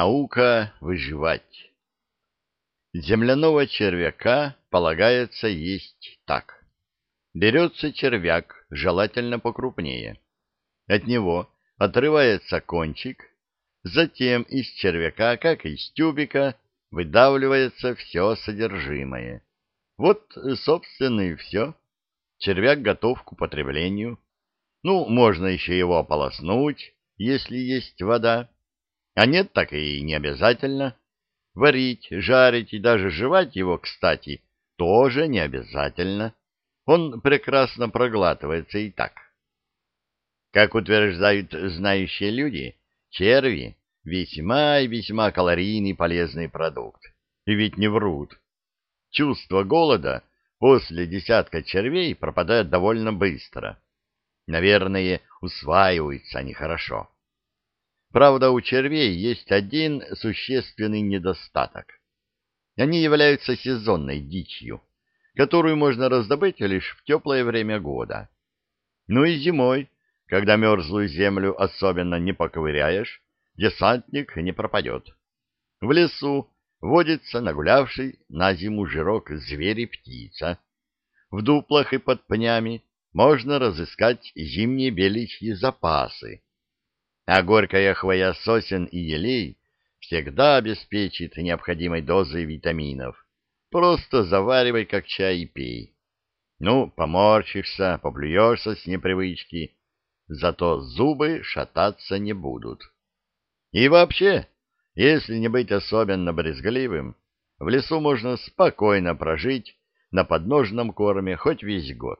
Наука выживать. Земляного червяка полагается есть так. Берется червяк, желательно покрупнее. От него отрывается кончик, затем из червяка, как из тюбика, выдавливается все содержимое. Вот, собственно, и все. Червяк готов к употреблению. Ну, можно еще его ополоснуть, если есть вода а нет, так и не обязательно. Варить, жарить и даже жевать его, кстати, тоже не обязательно. Он прекрасно проглатывается и так. Как утверждают знающие люди, черви — весьма и весьма калорийный полезный продукт. И ведь не врут. Чувство голода после десятка червей пропадает довольно быстро. Наверное, усваиваются они хорошо. Правда, у червей есть один существенный недостаток. Они являются сезонной дичью, которую можно раздобыть лишь в теплое время года. Ну и зимой, когда мерзлую землю особенно не поковыряешь, десантник не пропадет. В лесу водится нагулявший на зиму жирок зверь и птица. В дуплах и под пнями можно разыскать зимние беличьи запасы а горькая хвоя сосен и елей всегда обеспечит необходимой дозой витаминов. Просто заваривай как чай и пей. Ну, поморщишься, поплюешься с непривычки, зато зубы шататься не будут. И вообще, если не быть особенно брезгливым, в лесу можно спокойно прожить на подножном корме хоть весь год.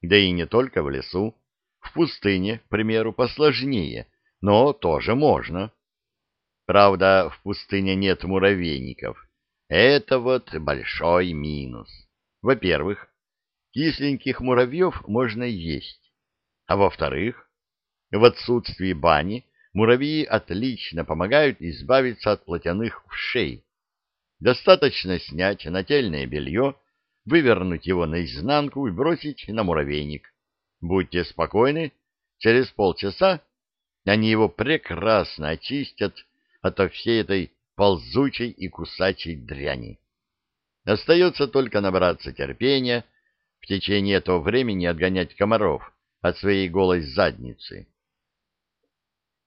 Да и не только в лесу, в пустыне, к примеру, посложнее, но тоже можно. Правда, в пустыне нет муравейников. Это вот большой минус. Во-первых, кисленьких муравьев можно есть. А во-вторых, в отсутствии бани муравьи отлично помогают избавиться от плотяных вшей. Достаточно снять нательное белье, вывернуть его наизнанку и бросить на муравейник. Будьте спокойны, через полчаса они его прекрасно очистят ото всей этой ползучей и кусачей дряни. Остается только набраться терпения, в течение этого времени отгонять комаров от своей голой задницы.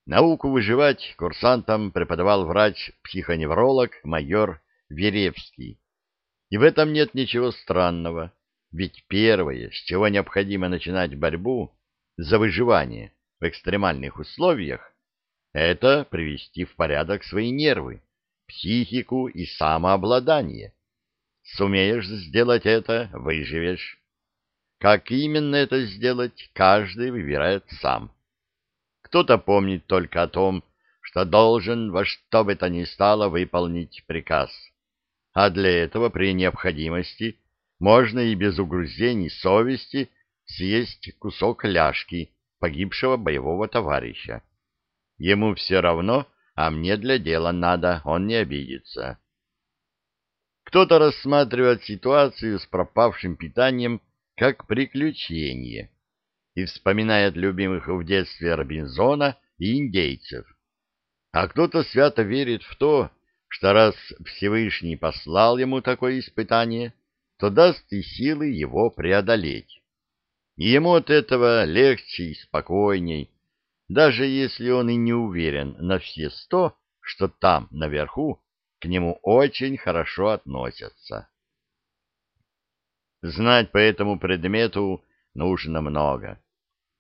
Науку выживать курсантам преподавал врач-психоневролог майор Веревский. И в этом нет ничего странного, ведь первое, с чего необходимо начинать борьбу за выживание, в экстремальных условиях, это привести в порядок свои нервы, психику и самообладание. Сумеешь сделать это — выживешь. Как именно это сделать, каждый выбирает сам. Кто-то помнит только о том, что должен во что бы то ни стало выполнить приказ. А для этого при необходимости можно и без угрызений совести съесть кусок ляжки погибшего боевого товарища. Ему все равно, а мне для дела надо, он не обидится. Кто-то рассматривает ситуацию с пропавшим питанием как приключение и вспоминает любимых в детстве Робинзона и индейцев. А кто-то свято верит в то, что раз Всевышний послал ему такое испытание, то даст и силы его преодолеть ему от этого легче и спокойней, даже если он и не уверен на все сто, что там, наверху, к нему очень хорошо относятся. Знать по этому предмету нужно много,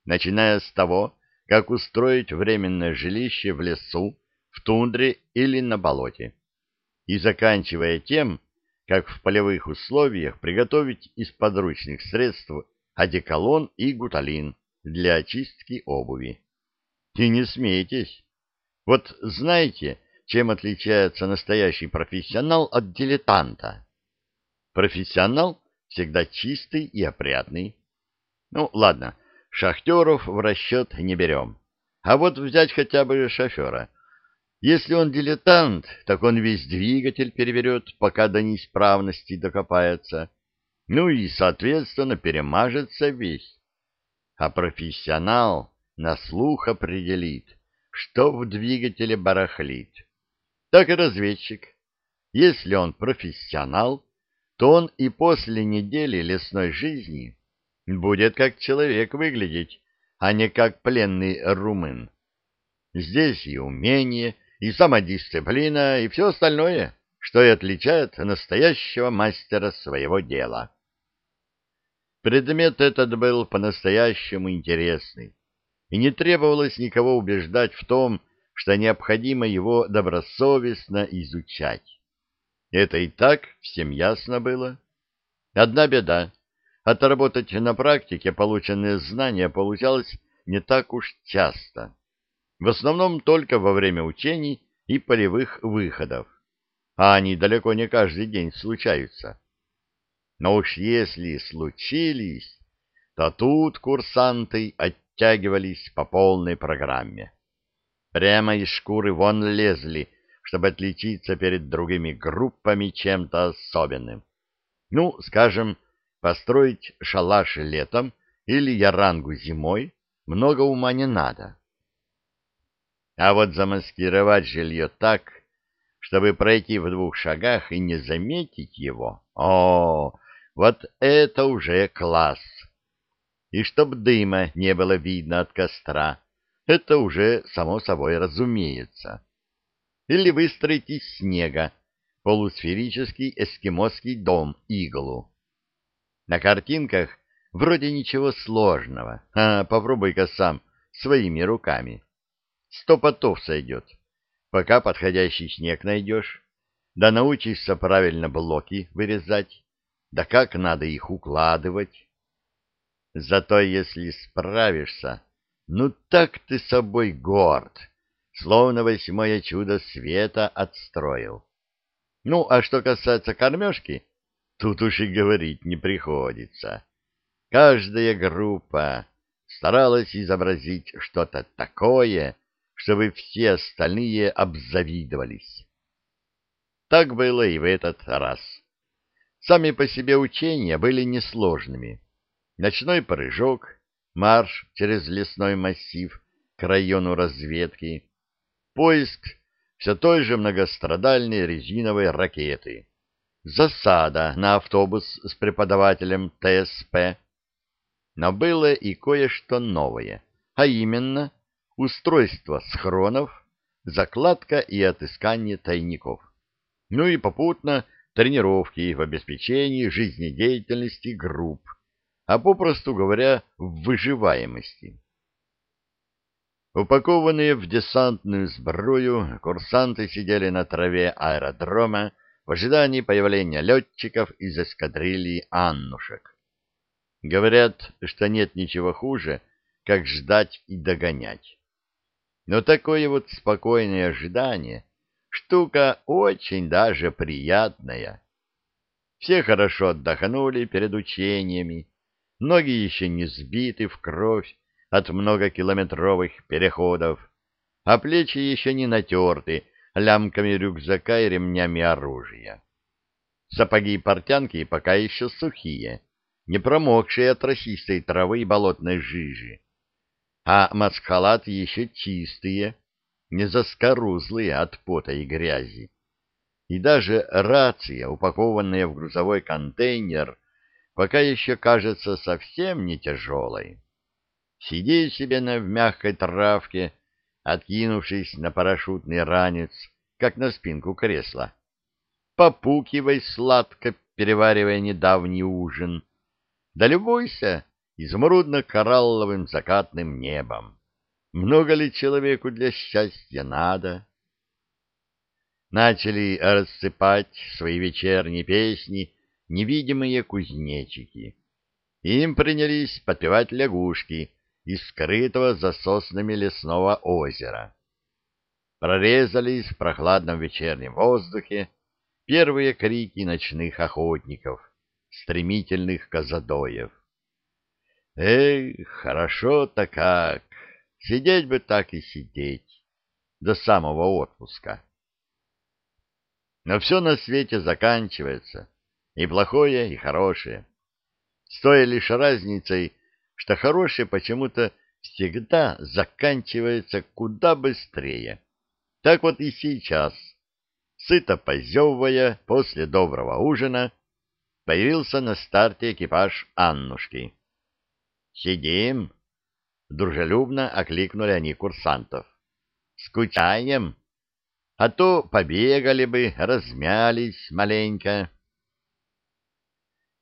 начиная с того, как устроить временное жилище в лесу, в тундре или на болоте, и заканчивая тем, как в полевых условиях приготовить из подручных средств одеколон и гуталин для очистки обуви. И не смейтесь. Вот знаете, чем отличается настоящий профессионал от дилетанта? Профессионал всегда чистый и опрятный. Ну, ладно, шахтеров в расчет не берем. А вот взять хотя бы шофера. Если он дилетант, так он весь двигатель переверет, пока до неисправности докопается ну и, соответственно, перемажется весь. А профессионал на слух определит, что в двигателе барахлит, так и разведчик. Если он профессионал, то он и после недели лесной жизни будет как человек выглядеть, а не как пленный румын. Здесь и умение, и самодисциплина, и все остальное, что и отличает настоящего мастера своего дела. Предмет этот был по-настоящему интересный, и не требовалось никого убеждать в том, что необходимо его добросовестно изучать. Это и так всем ясно было. Одна беда. Отработать на практике полученные знания получалось не так уж часто. В основном только во время учений и полевых выходов. А они далеко не каждый день случаются. Но уж если случились, то тут курсанты оттягивались по полной программе. Прямо из шкуры вон лезли, чтобы отличиться перед другими группами чем-то особенным. Ну, скажем, построить шалаш летом или ярангу зимой много ума не надо. А вот замаскировать жилье так, чтобы пройти в двух шагах и не заметить его, о, вот это уже класс! И чтоб дыма не было видно от костра, это уже само собой разумеется. Или выстроить из снега полусферический эскимосский дом-иглу. На картинках вроде ничего сложного, а попробуй-ка сам своими руками. Сто потов сойдет, пока подходящий снег найдешь, да научишься правильно блоки вырезать, да как надо их укладывать. Зато если справишься, ну так ты собой горд, словно восьмое чудо света отстроил. Ну, а что касается кормежки, тут уж и говорить не приходится. Каждая группа старалась изобразить что-то такое, чтобы все остальные обзавидовались. Так было и в этот раз. Сами по себе учения были несложными. Ночной прыжок, марш через лесной массив к району разведки, поиск все той же многострадальной резиновой ракеты, засада на автобус с преподавателем ТСП. Но было и кое-что новое, а именно устройство схронов, закладка и отыскание тайников. Ну и попутно тренировки в обеспечении жизнедеятельности групп, а попросту говоря, в выживаемости. Упакованные в десантную сбрую, курсанты сидели на траве аэродрома в ожидании появления летчиков из эскадрильи «Аннушек». Говорят, что нет ничего хуже, как ждать и догонять. Но такое вот спокойное ожидание — штука очень даже приятная. Все хорошо отдохнули перед учениями, ноги еще не сбиты в кровь от многокилометровых переходов, а плечи еще не натерты лямками рюкзака и ремнями оружия. Сапоги и портянки пока еще сухие, не промокшие от росистой травы и болотной жижи а маскхалат еще чистые, не заскорузлые от пота и грязи. И даже рация, упакованная в грузовой контейнер, пока еще кажется совсем не тяжелой. Сиди себе на в мягкой травке, откинувшись на парашютный ранец, как на спинку кресла. Попукивай сладко, переваривая недавний ужин. Да любуйся изумрудно-коралловым закатным небом. Много ли человеку для счастья надо? Начали рассыпать свои вечерние песни невидимые кузнечики. Им принялись подпевать лягушки из скрытого за соснами лесного озера. Прорезались в прохладном вечернем воздухе первые крики ночных охотников, стремительных казадоев. Эх, хорошо-то как! Сидеть бы так и сидеть до самого отпуска. Но все на свете заканчивается, и плохое, и хорошее. С той лишь разницей, что хорошее почему-то всегда заканчивается куда быстрее. Так вот и сейчас сыто позевывая после доброго ужина, появился на старте экипаж Аннушки. «Сидим!» — дружелюбно окликнули они курсантов. «Скучаем? А то побегали бы, размялись маленько».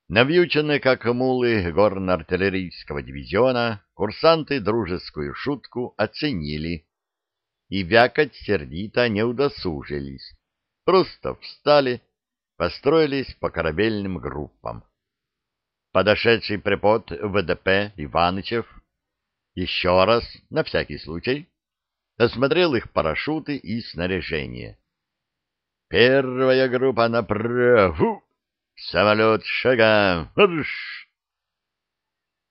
Навьюченные, как мулы горно-артиллерийского дивизиона, курсанты дружескую шутку оценили и вякать сердито не удосужились, просто встали, построились по корабельным группам. Подошедший препод ВДП Иванычев еще раз, на всякий случай, осмотрел их парашюты и снаряжение. Первая группа направо, Самолет шагом! Марш!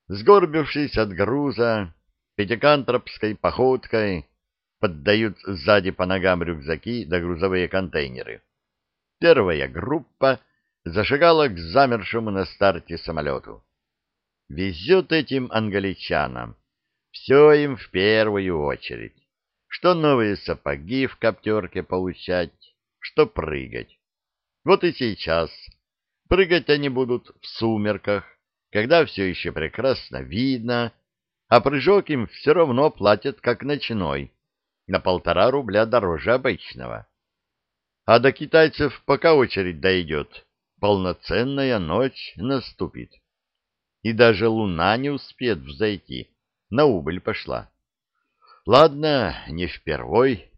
Сгорбившись от груза, пятикантропской походкой поддают сзади по ногам рюкзаки да грузовые контейнеры. Первая группа зашагала к замершему на старте самолету. Везет этим англичанам. Все им в первую очередь. Что новые сапоги в коптерке получать, что прыгать. Вот и сейчас Прыгать они будут в сумерках, когда все еще прекрасно видно, а прыжок им все равно платят как ночной, на полтора рубля дороже обычного. А до китайцев пока очередь дойдет, полноценная ночь наступит. И даже луна не успеет взойти, на убыль пошла. Ладно, не впервой,